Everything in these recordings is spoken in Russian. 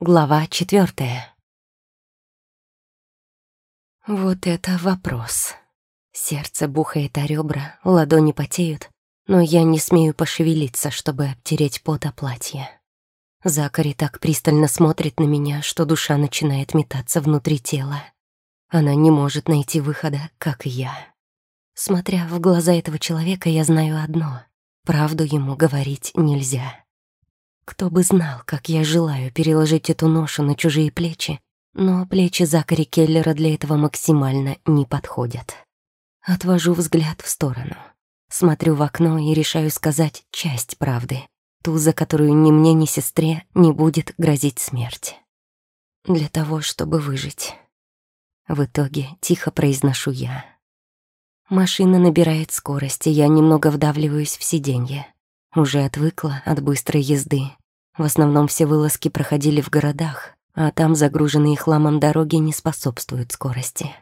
Глава четвертая. Вот это вопрос. Сердце бухает о ребра, ладони потеют, но я не смею пошевелиться, чтобы обтереть пот о платье. Закари так пристально смотрит на меня, что душа начинает метаться внутри тела. Она не может найти выхода, как и я. Смотря в глаза этого человека, я знаю одно — правду ему говорить нельзя. Кто бы знал, как я желаю переложить эту ношу на чужие плечи, но плечи Закари Келлера для этого максимально не подходят. Отвожу взгляд в сторону. Смотрю в окно и решаю сказать часть правды, ту, за которую ни мне, ни сестре не будет грозить смерть. Для того, чтобы выжить. В итоге тихо произношу я. Машина набирает скорость, и я немного вдавливаюсь в сиденье. Уже отвыкла от быстрой езды. В основном все вылазки проходили в городах, а там загруженные хламом дороги не способствуют скорости.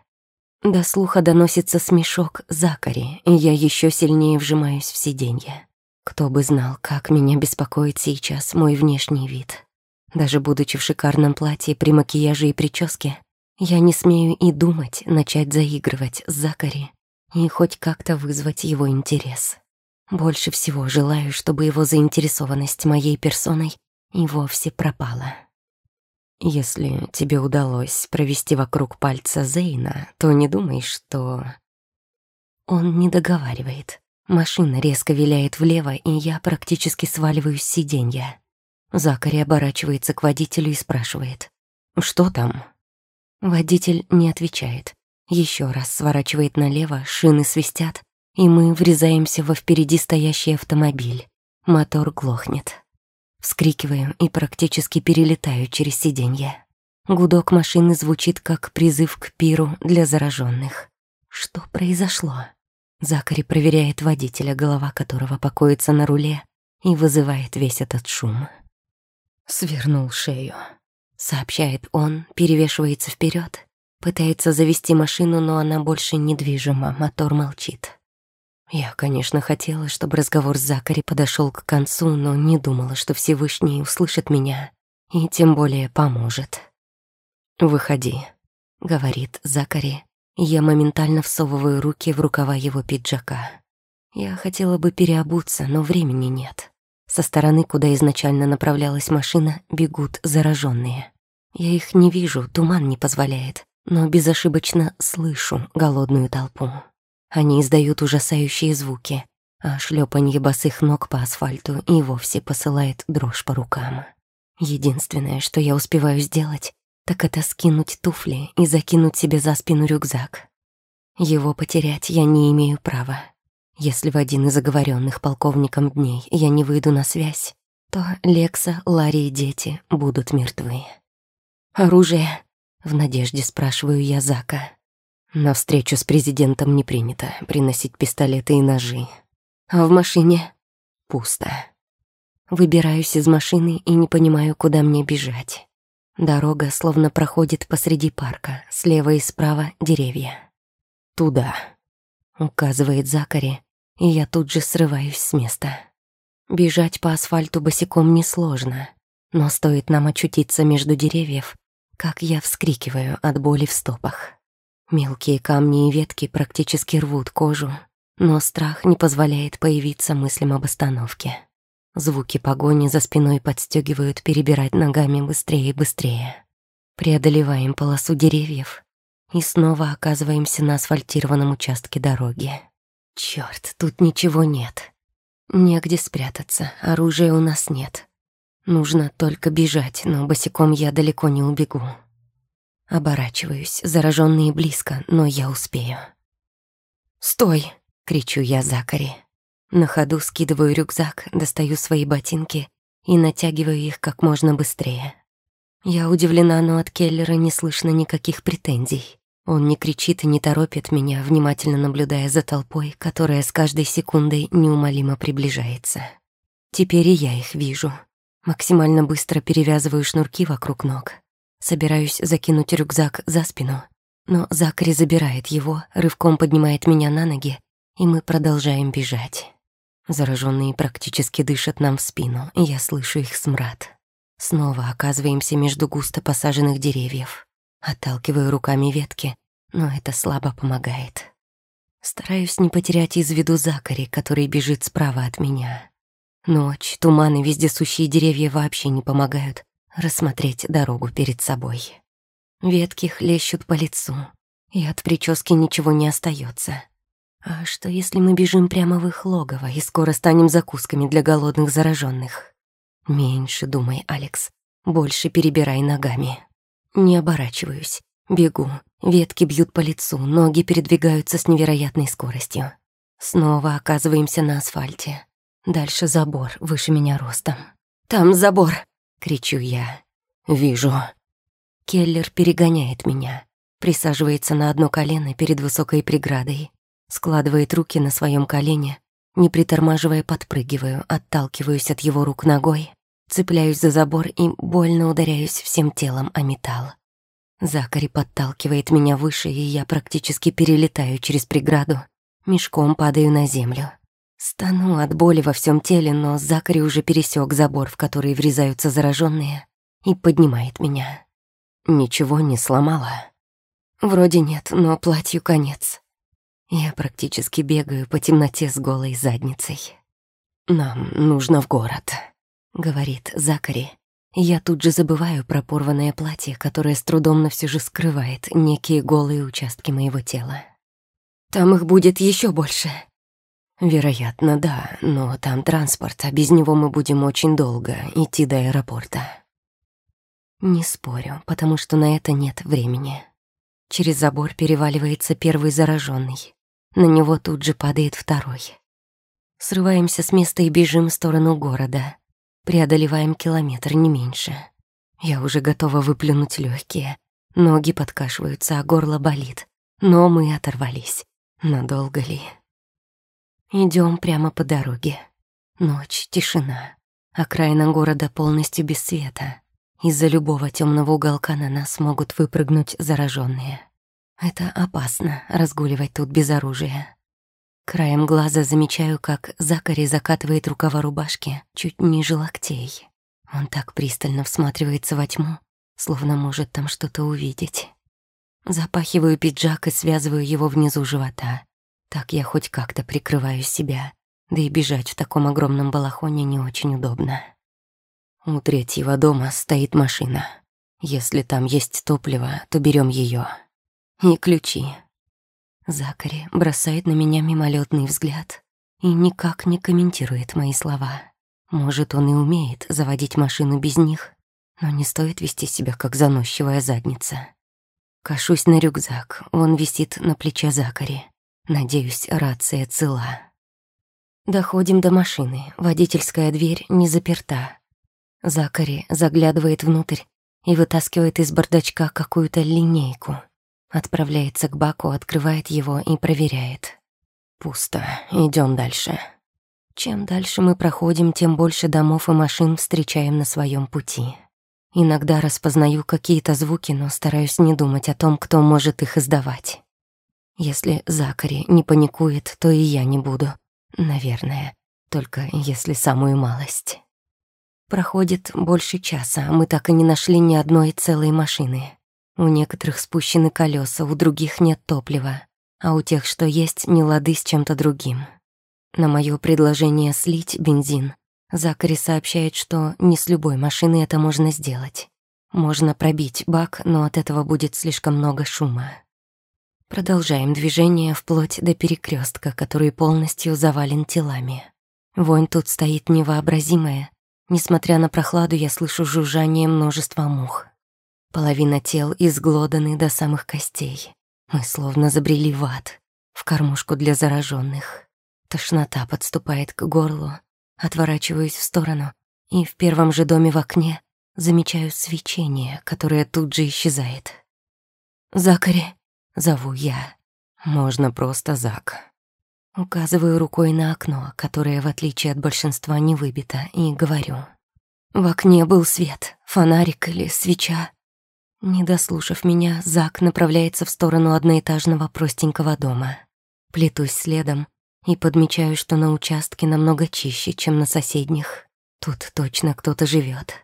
До слуха доносится смешок Закари, и я еще сильнее вжимаюсь в сиденье. Кто бы знал, как меня беспокоит сейчас мой внешний вид. Даже будучи в шикарном платье при макияже и прическе, я не смею и думать начать заигрывать с Закари и хоть как-то вызвать его интерес. Больше всего желаю, чтобы его заинтересованность моей персоной и вовсе пропала. Если тебе удалось провести вокруг пальца Зейна, то не думай, что... Он не договаривает. Машина резко виляет влево, и я практически сваливаюсь с сиденья. Закари оборачивается к водителю и спрашивает. «Что там?» Водитель не отвечает. Еще раз сворачивает налево, шины свистят, и мы врезаемся во впереди стоящий автомобиль. Мотор глохнет. Вскрикиваю и практически перелетаю через сиденье. Гудок машины звучит как призыв к пиру для зараженных. Что произошло? Закари проверяет водителя, голова которого покоится на руле, и вызывает весь этот шум. «Свернул шею», — сообщает он, перевешивается вперед, пытается завести машину, но она больше недвижима, мотор молчит. Я, конечно, хотела, чтобы разговор с Закари подошел к концу, но не думала, что Всевышний услышит меня и тем более поможет. «Выходи», — говорит Закари. Я моментально всовываю руки в рукава его пиджака. Я хотела бы переобуться, но времени нет. Со стороны, куда изначально направлялась машина, бегут зараженные. Я их не вижу, туман не позволяет, но безошибочно слышу голодную толпу. Они издают ужасающие звуки, а шлепанье босых ног по асфальту и вовсе посылает дрожь по рукам. Единственное, что я успеваю сделать, так это скинуть туфли и закинуть себе за спину рюкзак. Его потерять я не имею права. Если в один из оговоренных полковником дней я не выйду на связь, то Лекса, Ларри и дети будут мертвы. «Оружие?» — в надежде спрашиваю я Зака. На встречу с президентом не принято приносить пистолеты и ножи. А в машине пусто. Выбираюсь из машины и не понимаю, куда мне бежать. Дорога словно проходит посреди парка, слева и справа деревья. «Туда», — указывает Закари, и я тут же срываюсь с места. Бежать по асфальту босиком несложно, но стоит нам очутиться между деревьев, как я вскрикиваю от боли в стопах. Мелкие камни и ветки практически рвут кожу, но страх не позволяет появиться мыслям об остановке. Звуки погони за спиной подстегивают перебирать ногами быстрее и быстрее. Преодолеваем полосу деревьев и снова оказываемся на асфальтированном участке дороги. Черт, тут ничего нет. Негде спрятаться, оружия у нас нет. Нужно только бежать, но босиком я далеко не убегу. Оборачиваюсь, зараженные близко, но я успею. «Стой!» — кричу я Закари. На ходу скидываю рюкзак, достаю свои ботинки и натягиваю их как можно быстрее. Я удивлена, но от Келлера не слышно никаких претензий. Он не кричит и не торопит меня, внимательно наблюдая за толпой, которая с каждой секундой неумолимо приближается. Теперь и я их вижу. Максимально быстро перевязываю шнурки вокруг ног, Собираюсь закинуть рюкзак за спину, но Закари забирает его, рывком поднимает меня на ноги, и мы продолжаем бежать. Зараженные практически дышат нам в спину, и я слышу их смрад. Снова оказываемся между густо посаженных деревьев. Отталкиваю руками ветки, но это слабо помогает. Стараюсь не потерять из виду Закари, который бежит справа от меня. Ночь, туман и вездесущие деревья вообще не помогают рассмотреть дорогу перед собой. Ветки хлещут по лицу, и от прически ничего не остается. А что, если мы бежим прямо в их логово и скоро станем закусками для голодных зараженных? Меньше думай, Алекс, больше перебирай ногами. Не оборачиваюсь, бегу, ветки бьют по лицу, ноги передвигаются с невероятной скоростью. Снова оказываемся на асфальте. Дальше забор, выше меня ростом. «Там забор!» — кричу я. «Вижу». Келлер перегоняет меня, присаживается на одно колено перед высокой преградой, складывает руки на своем колене, не притормаживая подпрыгиваю, отталкиваюсь от его рук ногой, цепляюсь за забор и больно ударяюсь всем телом о металл. Закари подталкивает меня выше, и я практически перелетаю через преграду, мешком падаю на землю. Стану от боли во всем теле, но Закари уже пересек забор, в который врезаются зараженные, и поднимает меня. Ничего не сломала. Вроде нет, но платью конец. Я практически бегаю по темноте с голой задницей. «Нам нужно в город», — говорит Закари. Я тут же забываю про порванное платье, которое с трудом, но все же скрывает некие голые участки моего тела. «Там их будет еще больше». «Вероятно, да, но там транспорт, а без него мы будем очень долго идти до аэропорта». Не спорю, потому что на это нет времени. Через забор переваливается первый зараженный. На него тут же падает второй. Срываемся с места и бежим в сторону города. Преодолеваем километр, не меньше. Я уже готова выплюнуть легкие. Ноги подкашиваются, а горло болит. Но мы оторвались. Надолго ли? Идем прямо по дороге. Ночь, тишина. Окраина города полностью без света. Из-за любого темного уголка на нас могут выпрыгнуть зараженные. Это опасно — разгуливать тут без оружия. Краем глаза замечаю, как Закари закатывает рукава рубашки чуть ниже локтей. Он так пристально всматривается во тьму, словно может там что-то увидеть. Запахиваю пиджак и связываю его внизу живота. Так я хоть как-то прикрываю себя, да и бежать в таком огромном балахоне не очень удобно. У третьего дома стоит машина. Если там есть топливо, то берем ее и ключи. Закари бросает на меня мимолетный взгляд и никак не комментирует мои слова. Может, он и умеет заводить машину без них, но не стоит вести себя как заносчивая задница. Кашусь на рюкзак, он висит на плече Закари. Надеюсь, рация цела. Доходим до машины, водительская дверь не заперта. Закари заглядывает внутрь и вытаскивает из бардачка какую-то линейку — Отправляется к баку, открывает его и проверяет. Пусто. Идем дальше. Чем дальше мы проходим, тем больше домов и машин встречаем на своем пути. Иногда распознаю какие-то звуки, но стараюсь не думать о том, кто может их издавать. Если Закари не паникует, то и я не буду. Наверное. Только если самую малость. Проходит больше часа, а мы так и не нашли ни одной целой машины. У некоторых спущены колеса, у других нет топлива, а у тех, что есть, не лады с чем-то другим. На мое предложение слить бензин Закари сообщает, что не с любой машины это можно сделать. Можно пробить бак, но от этого будет слишком много шума. Продолжаем движение вплоть до перекрестка, который полностью завален телами. Вонь тут стоит невообразимая. Несмотря на прохладу, я слышу жужжание множества мух. Половина тел изглоданы до самых костей. Мы словно забрели в ад, в кормушку для зараженных. Тошнота подступает к горлу, отворачиваюсь в сторону, и в первом же доме в окне замечаю свечение, которое тут же исчезает. «Закари!» — зову я. Можно просто Зак. Указываю рукой на окно, которое, в отличие от большинства, не выбито, и говорю. В окне был свет, фонарик или свеча. Не дослушав меня, Зак направляется в сторону одноэтажного простенького дома. Плетусь следом и подмечаю, что на участке намного чище, чем на соседних. Тут точно кто-то живет.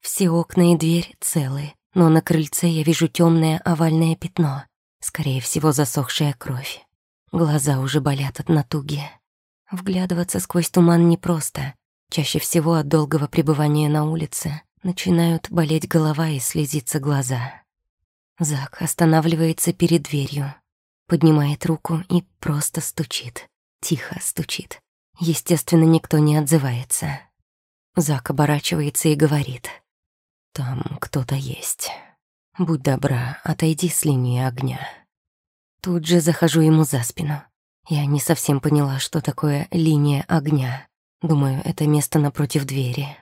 Все окна и дверь целы, но на крыльце я вижу темное овальное пятно, скорее всего, засохшая кровь. Глаза уже болят от натуги. Вглядываться сквозь туман непросто. Чаще всего от долгого пребывания на улице начинают болеть голова и слезиться глаза. Зак останавливается перед дверью, поднимает руку и просто стучит. Тихо стучит. Естественно, никто не отзывается. Зак оборачивается и говорит. «Там кто-то есть. Будь добра, отойди с линии огня». Тут же захожу ему за спину. Я не совсем поняла, что такое линия огня. Думаю, это место напротив двери.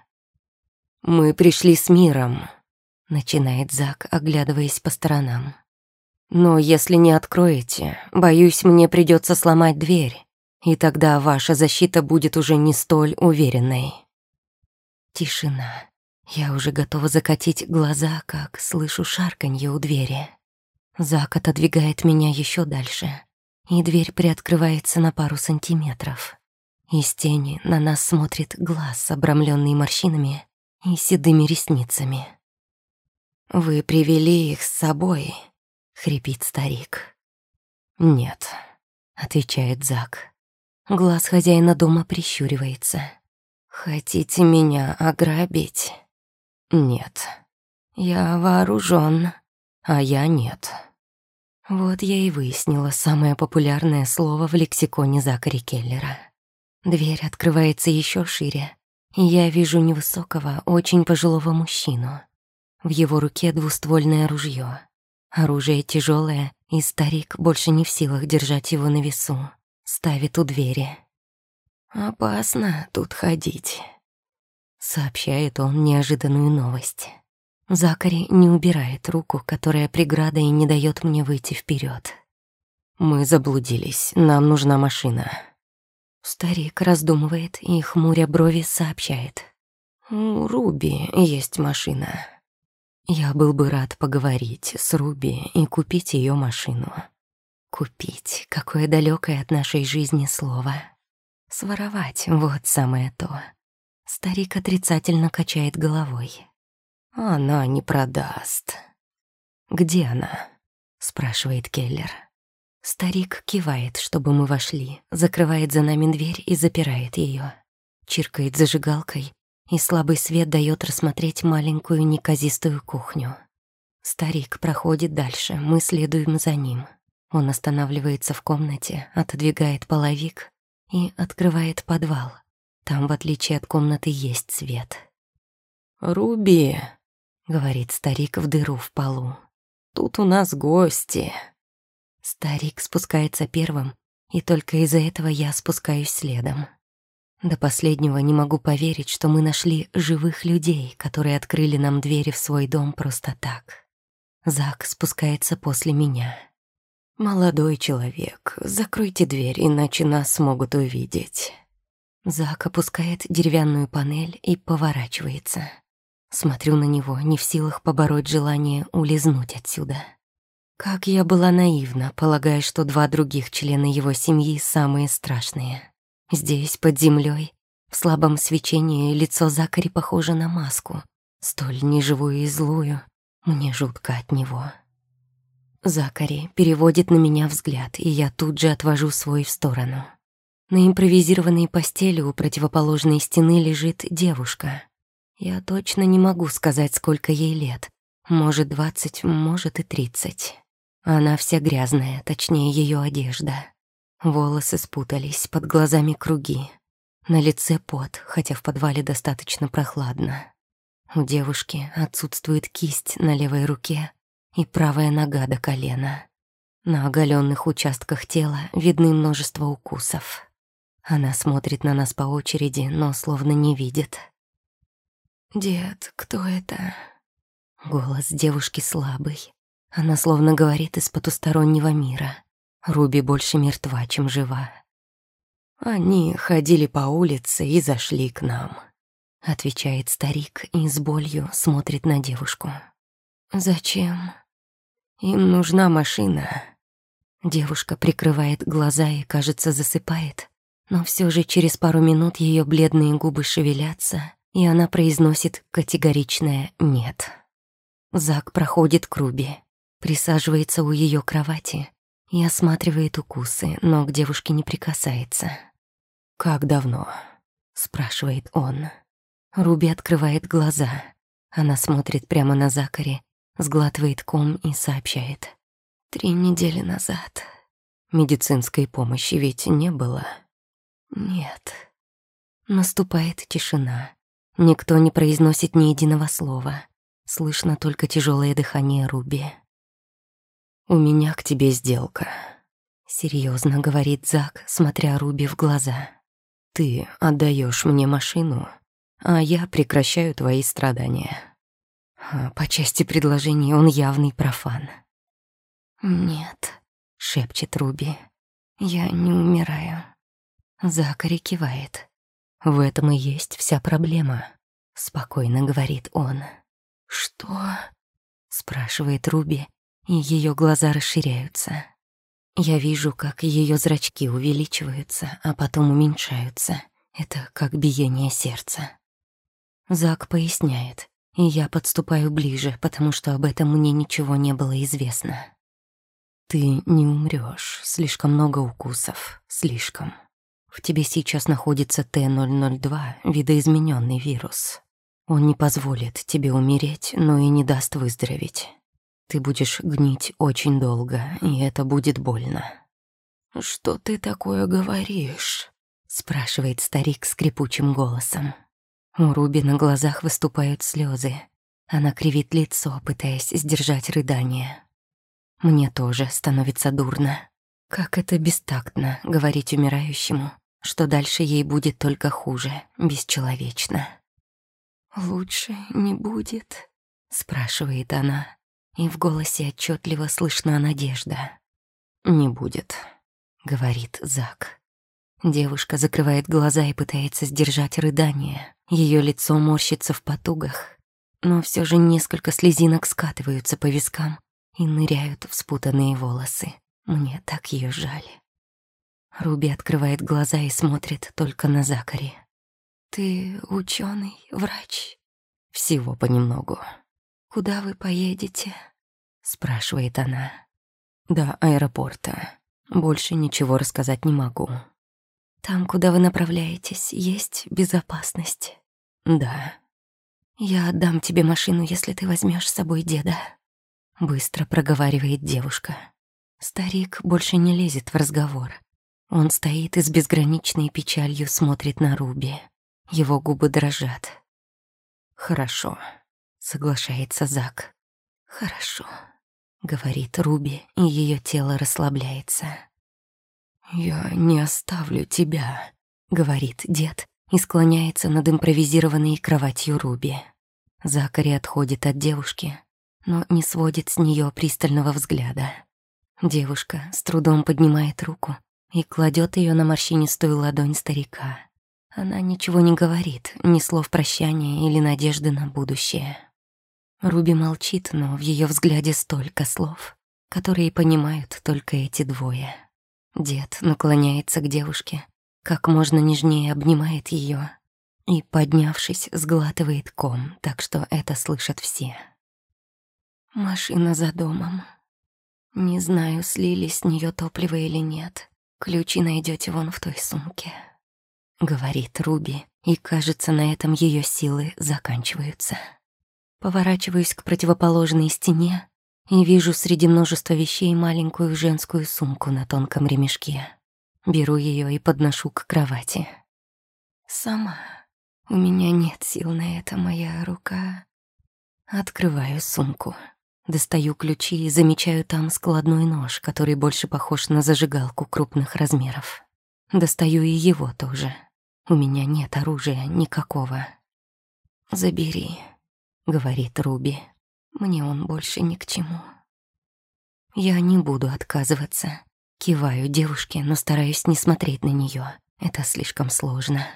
«Мы пришли с миром», — начинает Зак, оглядываясь по сторонам. «Но если не откроете, боюсь, мне придется сломать дверь, и тогда ваша защита будет уже не столь уверенной». Тишина. Я уже готова закатить глаза, как слышу шарканье у двери. Зак отодвигает меня еще дальше, и дверь приоткрывается на пару сантиметров. Из тени на нас смотрит глаз, обрамленный морщинами и седыми ресницами. «Вы привели их с собой?» — хрипит старик. «Нет», — отвечает Зак. Глаз хозяина дома прищуривается. «Хотите меня ограбить?» «Нет. Я вооружен, а я нет». Вот я и выяснила самое популярное слово в лексиконе Закари Келлера. Дверь открывается еще шире, я вижу невысокого, очень пожилого мужчину. В его руке двуствольное ружье. Оружие тяжелое, и старик больше не в силах держать его на весу. Ставит у двери. «Опасно тут ходить», — сообщает он неожиданную новость. Закари не убирает руку, которая преграда и не дает мне выйти вперед. «Мы заблудились, нам нужна машина», Старик раздумывает и, хмуря брови, сообщает. «У Руби есть машина. Я был бы рад поговорить с Руби и купить ее машину. Купить — какое далекое от нашей жизни слово. Своровать — вот самое то». Старик отрицательно качает головой. «Она не продаст». «Где она?» — спрашивает Келлер. Старик кивает, чтобы мы вошли, закрывает за нами дверь и запирает ее. Чиркает зажигалкой, и слабый свет дает рассмотреть маленькую неказистую кухню. Старик проходит дальше, мы следуем за ним. Он останавливается в комнате, отодвигает половик и открывает подвал. Там, в отличие от комнаты, есть свет. «Руби», — говорит старик в дыру в полу, — «тут у нас гости». Старик спускается первым, и только из-за этого я спускаюсь следом. До последнего не могу поверить, что мы нашли живых людей, которые открыли нам двери в свой дом просто так. Зак спускается после меня. «Молодой человек, закройте дверь, иначе нас могут увидеть». Зак опускает деревянную панель и поворачивается. Смотрю на него, не в силах побороть желание улизнуть отсюда. Как я была наивна, полагая, что два других члена его семьи самые страшные. Здесь, под землей, в слабом свечении лицо Закари похоже на маску, столь неживую и злую. Мне жутко от него. Закари переводит на меня взгляд, и я тут же отвожу свой в сторону. На импровизированной постели у противоположной стены лежит девушка. Я точно не могу сказать, сколько ей лет. Может, двадцать, может и тридцать. Она вся грязная, точнее, ее одежда. Волосы спутались, под глазами круги. На лице пот, хотя в подвале достаточно прохладно. У девушки отсутствует кисть на левой руке и правая нога до колена. На оголенных участках тела видны множество укусов. Она смотрит на нас по очереди, но словно не видит. «Дед, кто это?» Голос девушки слабый, она словно говорит из потустороннего мира. Руби больше мертва, чем жива. Они ходили по улице и зашли к нам. Отвечает старик и с болью смотрит на девушку. Зачем? Им нужна машина. Девушка прикрывает глаза и, кажется, засыпает, но все же через пару минут ее бледные губы шевелятся, и она произносит категоричное «нет». Зак проходит к Руби, присаживается у ее кровати и осматривает укусы, но к девушке не прикасается. «Как давно?» — спрашивает он. Руби открывает глаза. Она смотрит прямо на Закари, сглатывает ком и сообщает. «Три недели назад. Медицинской помощи ведь не было?» «Нет». Наступает тишина. Никто не произносит ни единого слова. Слышно только тяжелое дыхание Руби. «У меня к тебе сделка», — серьезно говорит Зак, смотря Руби в глаза. «Ты отдаешь мне машину, а я прекращаю твои страдания. А по части предложений он явный профан. «Нет», — шепчет Руби, — «я не умираю». Закари кивает. «В этом и есть вся проблема», — спокойно говорит он. «Что?» — спрашивает Руби, и ее глаза расширяются. Я вижу, как ее зрачки увеличиваются, а потом уменьшаются. Это как биение сердца. Зак поясняет, и я подступаю ближе, потому что об этом мне ничего не было известно. Ты не умрешь, слишком много укусов, слишком. В тебе сейчас находится Т-002, видоизмененный вирус. Он не позволит тебе умереть, но и не даст выздороветь. Ты будешь гнить очень долго, и это будет больно. «Что ты такое говоришь?» — спрашивает старик скрипучим голосом. У Руби на глазах выступают слезы. Она кривит лицо, пытаясь сдержать рыдание. Мне тоже становится дурно. Как это бестактно говорить умирающему, что дальше ей будет только хуже, бесчеловечно. «Лучше не будет?» — спрашивает она, и в голосе отчетливо слышна надежда. «Не будет», — говорит Зак. Девушка закрывает глаза и пытается сдержать рыдание. Ее лицо морщится в потугах, но все же несколько слезинок скатываются по вискам и ныряют в спутанные волосы. Мне так ее жаль. Руби открывает глаза и смотрит только на Закари. «Ты ученый, врач?» «Всего понемногу». «Куда вы поедете?» — спрашивает она. «До аэропорта. Больше ничего рассказать не могу». Там, куда вы направляетесь, есть безопасность. Да. Я отдам тебе машину, если ты возьмешь с собой деда. Быстро проговаривает девушка. Старик больше не лезет в разговор. Он стоит и с безграничной печалью смотрит на Руби. Его губы дрожат. «Хорошо», — соглашается Зак. «Хорошо», — говорит Руби, и ее тело расслабляется. «Я не оставлю тебя», — говорит дед и склоняется над импровизированной кроватью Руби. Закари отходит от девушки, но не сводит с нее пристального взгляда. Девушка с трудом поднимает руку и кладет ее на морщинистую ладонь старика. Она ничего не говорит, ни слов прощания или надежды на будущее. Руби молчит, но в ее взгляде столько слов, которые понимают только эти двое. Дед наклоняется к девушке, как можно нежнее обнимает ее и, поднявшись, сглатывает ком, так что это слышат все. Машина за домом. Не знаю, слили с нее топливо или нет. Ключи найдете вон в той сумке. Говорит Руби, и кажется, на этом ее силы заканчиваются. Поворачиваюсь к противоположной стене и вижу среди множества вещей маленькую женскую сумку на тонком ремешке. Беру ее и подношу к кровати. Сама. У меня нет сил на это, моя рука. Открываю сумку. Достаю ключи и замечаю там складной нож, который больше похож на зажигалку крупных размеров. Достаю и его тоже. У меня нет оружия никакого. «Забери», — говорит Руби. Мне он больше ни к чему. Я не буду отказываться. Киваю девушке, но стараюсь не смотреть на нее. Это слишком сложно.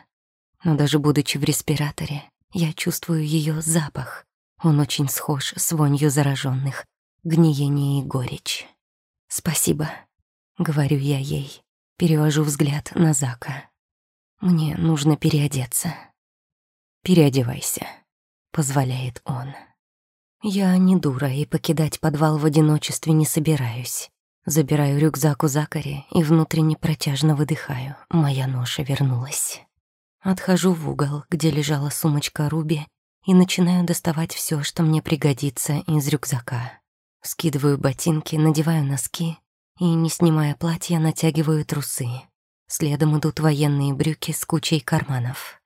Но даже будучи в респираторе, я чувствую ее запах. Он очень схож с вонью зараженных, гниение и горечь. «Спасибо», — говорю я ей. Перевожу взгляд на Зака. «Мне нужно переодеться». переодевайся», — позволяет он. Я не дура и покидать подвал в одиночестве не собираюсь. Забираю рюкзак у Закари и внутренне протяжно выдыхаю. Моя ноша вернулась. Отхожу в угол, где лежала сумочка Руби, и начинаю доставать все, что мне пригодится из рюкзака. Скидываю ботинки, надеваю носки и, не снимая платья, натягиваю трусы. Следом идут военные брюки с кучей карманов.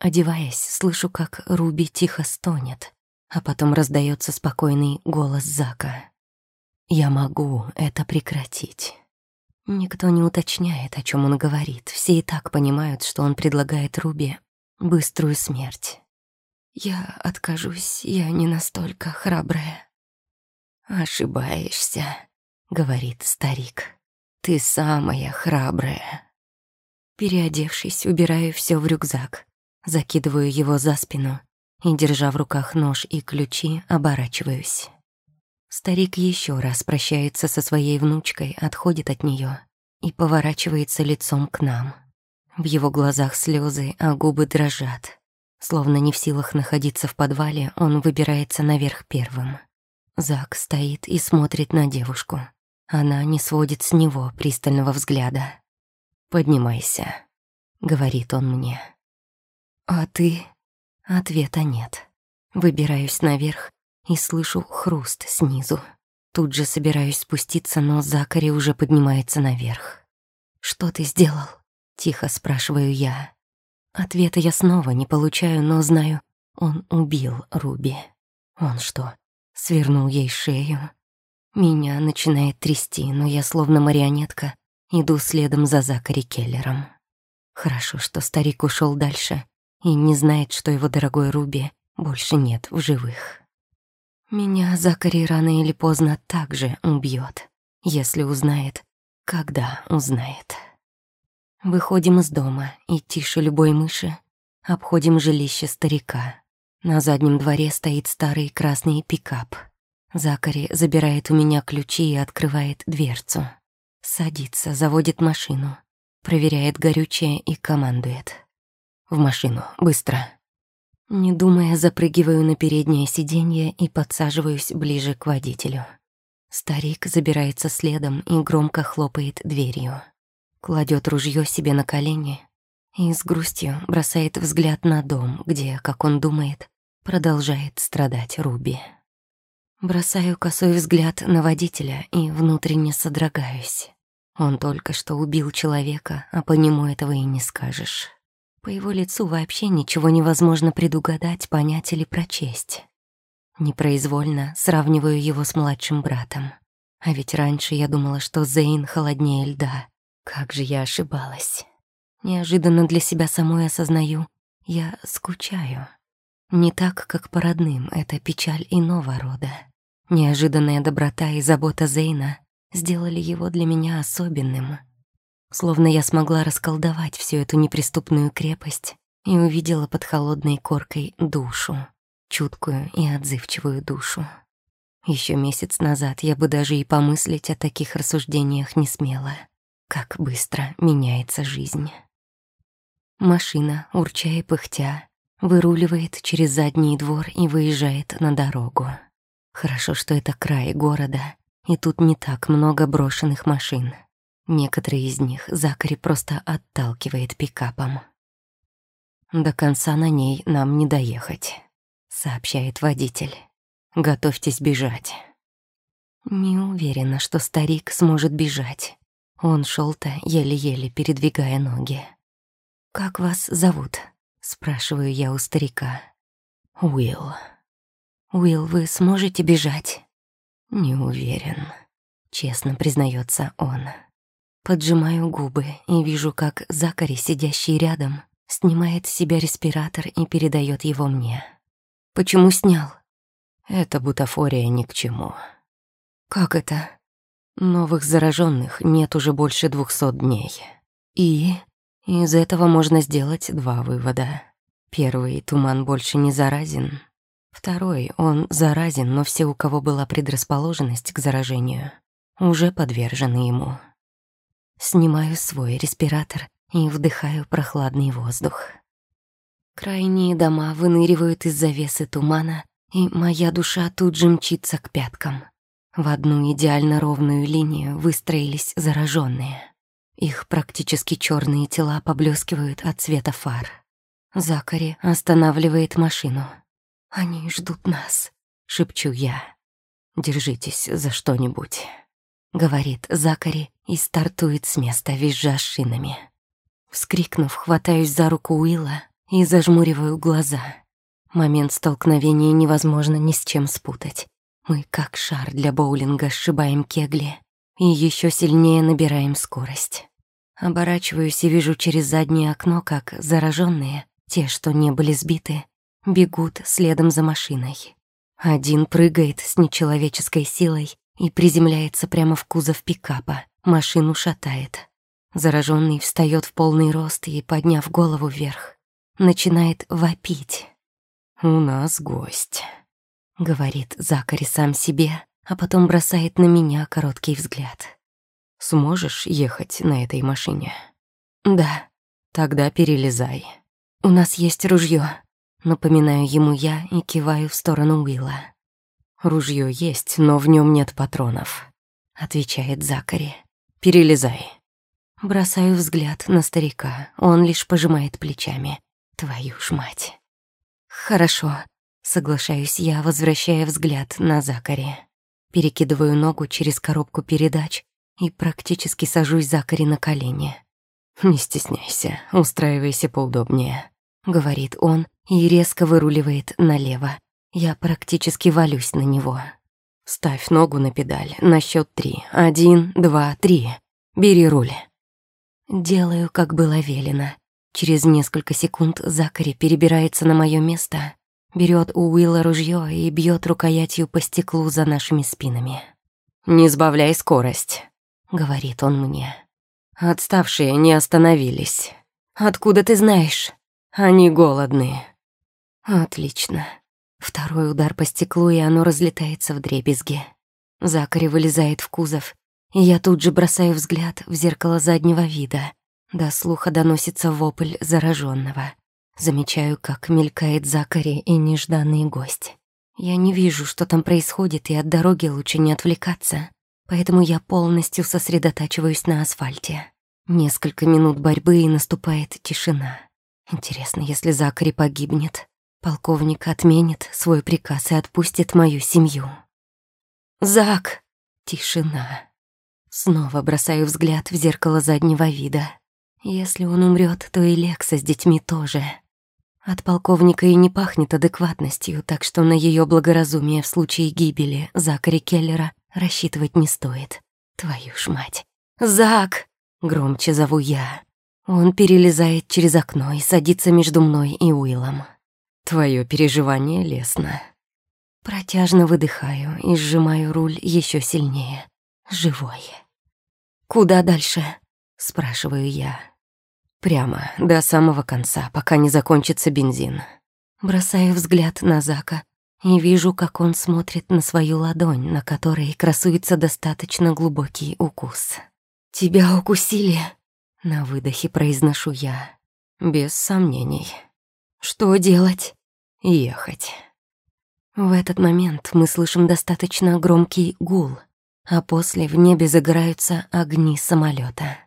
Одеваясь, слышу, как Руби тихо стонет, а потом раздается спокойный голос Зака. «Я могу это прекратить». Никто не уточняет, о чем он говорит. Все и так понимают, что он предлагает Руби быструю смерть. Я откажусь, я не настолько храбрая. «Ошибаешься», — говорит старик. «Ты самая храбрая». Переодевшись, убираю все в рюкзак, закидываю его за спину и, держа в руках нож и ключи, оборачиваюсь. Старик еще раз прощается со своей внучкой, отходит от нее и поворачивается лицом к нам. В его глазах слезы, а губы дрожат. Словно не в силах находиться в подвале, он выбирается наверх первым. Зак стоит и смотрит на девушку. Она не сводит с него пристального взгляда. «Поднимайся», — говорит он мне. «А ты?» Ответа нет. Выбираюсь наверх и слышу хруст снизу. Тут же собираюсь спуститься, но Закари уже поднимается наверх. «Что ты сделал?» — тихо спрашиваю я. Ответа я снова не получаю, но знаю, он убил Руби. Он что, свернул ей шею? Меня начинает трясти, но я словно марионетка иду следом за Закари Келлером. Хорошо, что старик ушел дальше и не знает, что его дорогой Руби больше нет в живых. Меня Закари рано или поздно также убьет, если узнает, когда узнает. Выходим из дома и тише любой мыши обходим жилище старика. На заднем дворе стоит старый красный пикап. Закари забирает у меня ключи и открывает дверцу. Садится, заводит машину, проверяет горючее и командует. «В машину, быстро!» Не думая, запрыгиваю на переднее сиденье и подсаживаюсь ближе к водителю. Старик забирается следом и громко хлопает дверью кладет ружье себе на колени и с грустью бросает взгляд на дом, где, как он думает, продолжает страдать Руби. Бросаю косой взгляд на водителя и внутренне содрогаюсь. Он только что убил человека, а по нему этого и не скажешь. По его лицу вообще ничего невозможно предугадать, понять или прочесть. Непроизвольно сравниваю его с младшим братом. А ведь раньше я думала, что Зейн холоднее льда, как же я ошибалась. Неожиданно для себя самой осознаю, я скучаю. Не так, как по родным, это печаль иного рода. Неожиданная доброта и забота Зейна сделали его для меня особенным. Словно я смогла расколдовать всю эту неприступную крепость и увидела под холодной коркой душу, чуткую и отзывчивую душу. Еще месяц назад я бы даже и помыслить о таких рассуждениях не смела. Как быстро меняется жизнь. Машина, урча и пыхтя, выруливает через задний двор и выезжает на дорогу. Хорошо, что это край города, и тут не так много брошенных машин. Некоторые из них Закари просто отталкивает пикапом. «До конца на ней нам не доехать», — сообщает водитель. «Готовьтесь бежать». Не уверена, что старик сможет бежать. Он шел-то еле-еле, передвигая ноги. «Как вас зовут?» — спрашиваю я у старика. «Уилл». «Уилл, вы сможете бежать?» «Не уверен», — честно признается он. Поджимаю губы и вижу, как Закари, сидящий рядом, снимает с себя респиратор и передает его мне. «Почему снял?» «Это бутафория ни к чему». «Как это?» Новых зараженных нет уже больше двухсот дней. И из этого можно сделать два вывода. Первый, туман больше не заразен. Второй, он заразен, но все, у кого была предрасположенность к заражению, уже подвержены ему. Снимаю свой респиратор и вдыхаю прохладный воздух. Крайние дома выныривают из завесы тумана, и моя душа тут же мчится к пяткам. В одну идеально ровную линию выстроились зараженные. Их практически черные тела поблескивают от света фар. Закари останавливает машину. «Они ждут нас», — шепчу я. «Держитесь за что-нибудь», — говорит Закари и стартует с места, визжа шинами. Вскрикнув, хватаюсь за руку Уилла и зажмуриваю глаза. Момент столкновения невозможно ни с чем спутать. Мы, как шар для боулинга, сшибаем кегли и еще сильнее набираем скорость. Оборачиваюсь и вижу через заднее окно, как зараженные, те, что не были сбиты, бегут следом за машиной. Один прыгает с нечеловеческой силой и приземляется прямо в кузов пикапа. Машину шатает. Зараженный встает в полный рост и, подняв голову вверх, начинает вопить. «У нас гость», — говорит Закари сам себе, а потом бросает на меня короткий взгляд. «Сможешь ехать на этой машине?» «Да». «Тогда перелезай». «У нас есть ружье. Напоминаю ему я и киваю в сторону Уилла. «Ружье есть, но в нем нет патронов», — отвечает Закари. «Перелезай». Бросаю взгляд на старика, он лишь пожимает плечами. Твою ж мать. «Хорошо», — соглашаюсь я, возвращая взгляд на Закари. Перекидываю ногу через коробку передач и практически сажусь Закари на колени. «Не стесняйся, устраивайся поудобнее», — говорит он и резко выруливает налево. Я практически валюсь на него. Ставь ногу на педаль на счет три. Один, два, три. Бери руль. Делаю, как было велено. Через несколько секунд Закари перебирается на мое место, берет у Уилла ружье и бьет рукоятью по стеклу за нашими спинами. «Не сбавляй скорость», — говорит он мне. «Отставшие не остановились. Откуда ты знаешь? Они голодные». Отлично. Второй удар по стеклу, и оно разлетается в дребезги. Закари вылезает в кузов, и я тут же бросаю взгляд в зеркало заднего вида. До слуха доносится вопль зараженного. Замечаю, как мелькает Закари и нежданный гость. Я не вижу, что там происходит, и от дороги лучше не отвлекаться, поэтому я полностью сосредотачиваюсь на асфальте. Несколько минут борьбы, и наступает тишина. Интересно, если Закари погибнет, Полковник отменит свой приказ и отпустит мою семью. «Зак!» Тишина. Снова бросаю взгляд в зеркало заднего вида. Если он умрет, то и Лекса с детьми тоже. От полковника и не пахнет адекватностью, так что на ее благоразумие в случае гибели Закари Келлера рассчитывать не стоит. Твою ж мать. «Зак!» — громче зову я. Он перелезает через окно и садится между мной и Уиллом. Твое переживание лестно. Протяжно выдыхаю и сжимаю руль еще сильнее. Живой. «Куда дальше?» — спрашиваю я. Прямо, до самого конца, пока не закончится бензин. Бросаю взгляд на Зака и вижу, как он смотрит на свою ладонь, на которой красуется достаточно глубокий укус. «Тебя укусили?» — на выдохе произношу я. Без сомнений. Что делать? Ехать. В этот момент мы слышим достаточно громкий гул, а после в небе загораются огни самолета.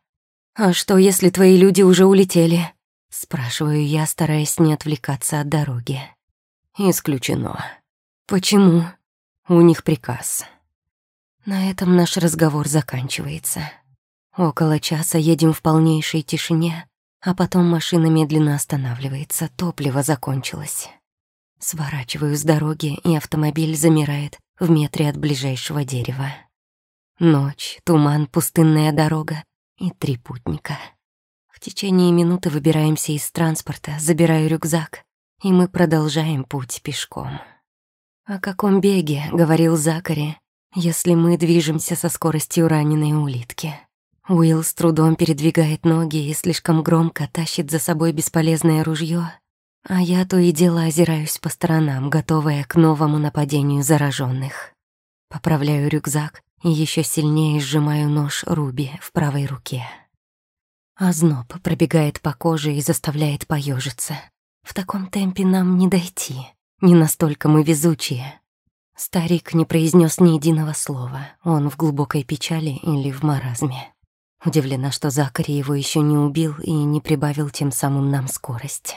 «А что, если твои люди уже улетели?» — спрашиваю я, стараясь не отвлекаться от дороги. «Исключено». «Почему?» «У них приказ». На этом наш разговор заканчивается. Около часа едем в полнейшей тишине, а потом машина медленно останавливается, топливо закончилось. Сворачиваю с дороги, и автомобиль замирает в метре от ближайшего дерева. Ночь, туман, пустынная дорога и три путника. В течение минуты выбираемся из транспорта, забираю рюкзак, и мы продолжаем путь пешком. «О каком беге?» — говорил Закари, «если мы движемся со скоростью раненой улитки». Уилл с трудом передвигает ноги и слишком громко тащит за собой бесполезное ружье, а я то и дело озираюсь по сторонам, готовая к новому нападению зараженных. Поправляю рюкзак еще сильнее сжимаю нож Руби в правой руке. Озноб пробегает по коже и заставляет поежиться. В таком темпе нам не дойти. Не настолько мы везучие. Старик не произнес ни единого слова. Он в глубокой печали или в маразме. Удивлена, что Закари его еще не убил и не прибавил тем самым нам скорость.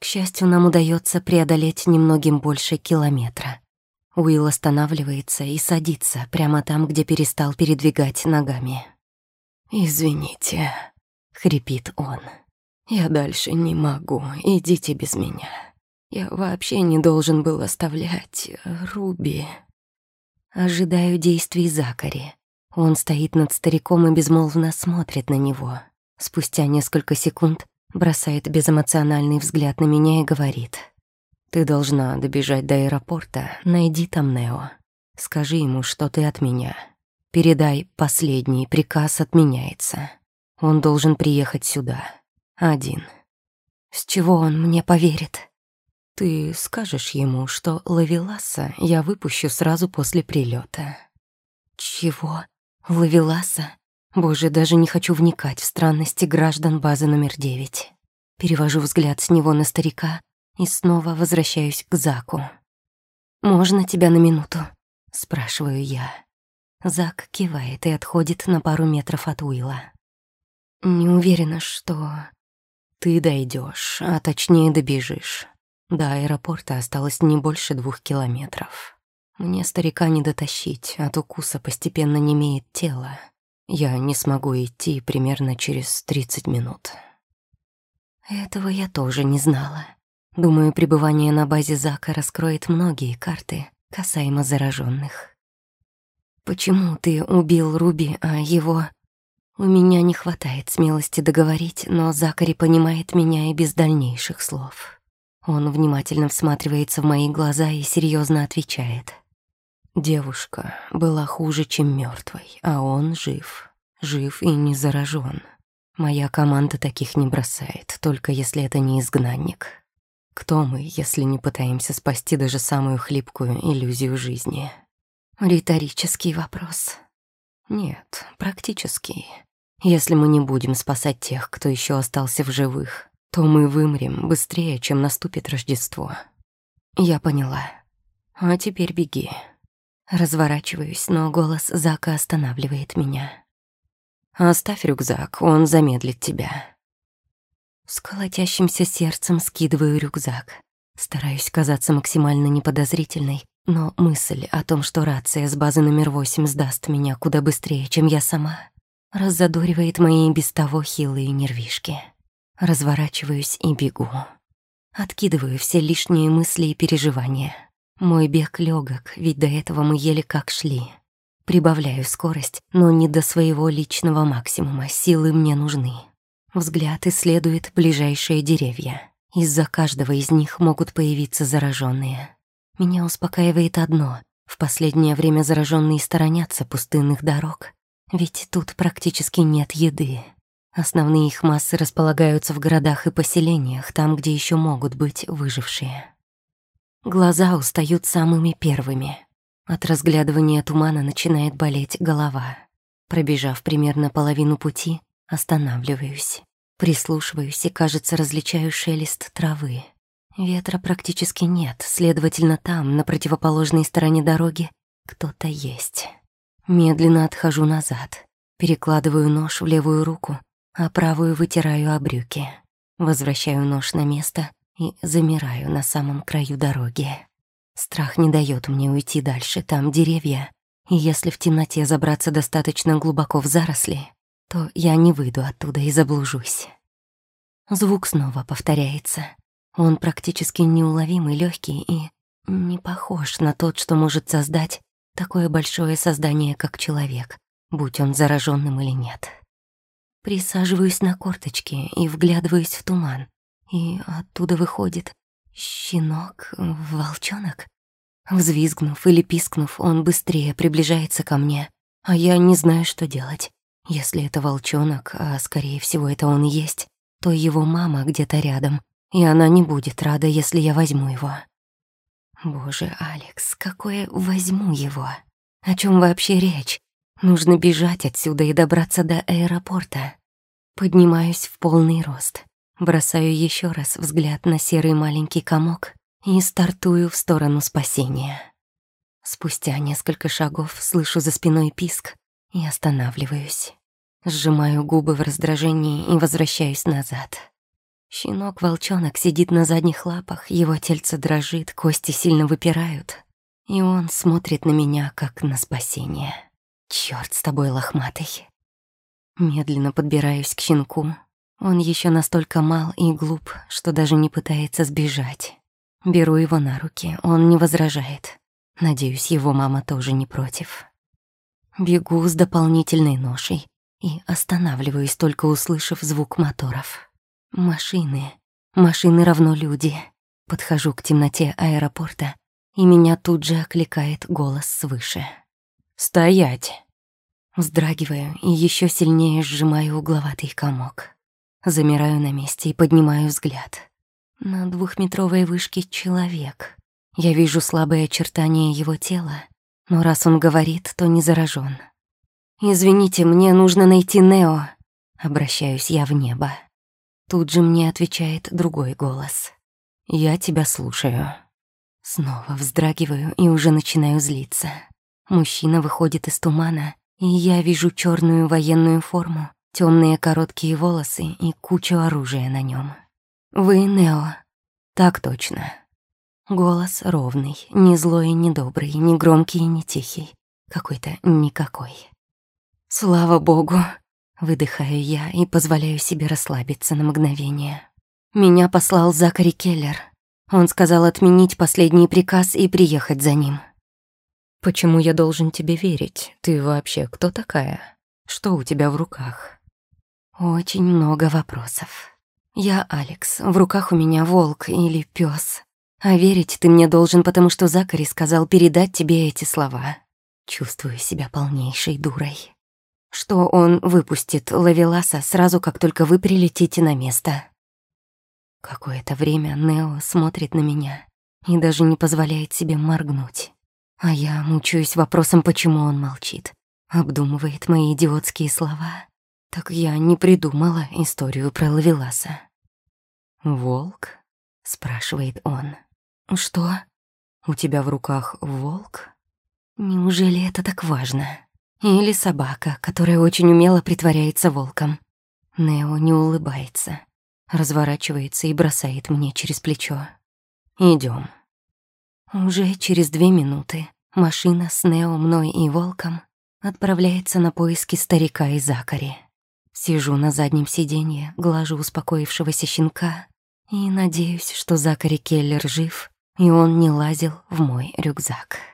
К счастью, нам удается преодолеть немногим больше километра. Уилл останавливается и садится прямо там, где перестал передвигать ногами. «Извините», — хрипит он. «Я дальше не могу, идите без меня. Я вообще не должен был оставлять Руби». Ожидаю действий Закари. Он стоит над стариком и безмолвно смотрит на него. Спустя несколько секунд бросает безэмоциональный взгляд на меня и говорит. «Ты должна добежать до аэропорта, найди там Нео. Скажи ему, что ты от меня. Передай, последний приказ отменяется. Он должен приехать сюда. Один. С чего он мне поверит? Ты скажешь ему, что Лавеласа я выпущу сразу после прилета. Чего? Лавеласа? Боже, даже не хочу вникать в странности граждан базы номер девять. Перевожу взгляд с него на старика и снова возвращаюсь к Заку. «Можно тебя на минуту?» — спрашиваю я. Зак кивает и отходит на пару метров от Уилла. «Не уверена, что...» «Ты дойдешь, а точнее добежишь. До аэропорта осталось не больше двух километров. Мне старика не дотащить, от укуса постепенно не имеет тела. Я не смогу идти примерно через тридцать минут». Этого я тоже не знала. Думаю, пребывание на базе Зака раскроет многие карты касаемо зараженных. «Почему ты убил Руби, а его...» У меня не хватает смелости договорить, но Закари понимает меня и без дальнейших слов. Он внимательно всматривается в мои глаза и серьезно отвечает. Девушка была хуже, чем мертвой, а он жив. Жив и не заражен. Моя команда таких не бросает, только если это не изгнанник. Кто мы, если не пытаемся спасти даже самую хлипкую иллюзию жизни?» Риторический вопрос. Нет, практический. Если мы не будем спасать тех, кто еще остался в живых, то мы вымрем быстрее, чем наступит Рождество. Я поняла. А теперь беги. Разворачиваюсь, но голос Зака останавливает меня. Оставь рюкзак, он замедлит тебя. С колотящимся сердцем скидываю рюкзак. Стараюсь казаться максимально неподозрительной но мысль о том, что рация с базы номер восемь сдаст меня куда быстрее, чем я сама, раззадоривает мои без того хилые нервишки. Разворачиваюсь и бегу. Откидываю все лишние мысли и переживания. Мой бег легок, ведь до этого мы еле как шли. Прибавляю скорость, но не до своего личного максимума, силы мне нужны. Взгляд исследует ближайшие деревья. Из-за каждого из них могут появиться зараженные. Меня успокаивает одно. В последнее время зараженные сторонятся пустынных дорог. Ведь тут практически нет еды. Основные их массы располагаются в городах и поселениях, там, где еще могут быть выжившие. Глаза устают самыми первыми. От разглядывания тумана начинает болеть голова. Пробежав примерно половину пути, останавливаюсь. Прислушиваюсь и, кажется, различаю шелест травы. Ветра практически нет, следовательно, там, на противоположной стороне дороги, кто-то есть. Медленно отхожу назад, перекладываю нож в левую руку, а правую вытираю о брюки. Возвращаю нож на место и замираю на самом краю дороги. Страх не дает мне уйти дальше, там деревья, и если в темноте забраться достаточно глубоко в заросли, то я не выйду оттуда и заблужусь. Звук снова повторяется. Он практически неуловимый, легкий и не похож на тот, что может создать такое большое создание, как человек, будь он зараженным или нет. Присаживаюсь на корточки и вглядываюсь в туман, и оттуда выходит щенок, волчонок. Взвизгнув или пискнув, он быстрее приближается ко мне, а я не знаю, что делать. Если это волчонок, а скорее всего это он есть, то его мама где-то рядом, и она не будет рада, если я возьму его. Боже, Алекс, какое возьму его? О чем вообще речь? Нужно бежать отсюда и добраться до аэропорта. Поднимаюсь в полный рост. Бросаю еще раз взгляд на серый маленький комок и стартую в сторону спасения. Спустя несколько шагов слышу за спиной писк и останавливаюсь. Сжимаю губы в раздражении и возвращаюсь назад. Щенок-волчонок сидит на задних лапах, его тельце дрожит, кости сильно выпирают, и он смотрит на меня, как на спасение. Чёрт с тобой, лохматый. Медленно подбираюсь к щенку. Он еще настолько мал и глуп, что даже не пытается сбежать. Беру его на руки, он не возражает. Надеюсь, его мама тоже не против. Бегу с дополнительной ношей и останавливаюсь, только услышав звук моторов. Машины. Машины равно люди. Подхожу к темноте аэропорта, и меня тут же окликает голос свыше. «Стоять!» Вздрагиваю и еще сильнее сжимаю угловатый комок. Замираю на месте и поднимаю взгляд. На двухметровой вышке человек. Я вижу слабые очертания его тела, но раз он говорит, то не заражен. «Извините, мне нужно найти Нео», — обращаюсь я в небо. Тут же мне отвечает другой голос. «Я тебя слушаю». Снова вздрагиваю и уже начинаю злиться. Мужчина выходит из тумана, и я вижу черную военную форму, темные короткие волосы и кучу оружия на нем. «Вы Нео?» «Так точно». Голос ровный, не злой и не добрый, не громкий и не тихий. Какой-то никакой. «Слава богу!» Выдыхаю я и позволяю себе расслабиться на мгновение. Меня послал Закари Келлер. Он сказал отменить последний приказ и приехать за ним. «Почему я должен тебе верить? Ты вообще кто такая? Что у тебя в руках?» Очень много вопросов. Я Алекс, в руках у меня волк или пес. А верить ты мне должен, потому что Закари сказал передать тебе эти слова. Чувствую себя полнейшей дурой что он выпустит Лавеласа сразу, как только вы прилетите на место. Какое-то время Нео смотрит на меня и даже не позволяет себе моргнуть. А я мучаюсь вопросом, почему он молчит. Обдумывает мои идиотские слова. Так я не придумала историю про Лавеласа. «Волк?» — спрашивает он. «Что? У тебя в руках волк? Неужели это так важно?» Или собака, которая очень умело притворяется волком. Нео не улыбается, разворачивается и бросает мне через плечо. Идем. Уже через две минуты машина с Нео, мной и волком отправляется на поиски старика и Закари. Сижу на заднем сиденье, глажу успокоившегося щенка и надеюсь, что Закари Келлер жив, и он не лазил в мой рюкзак.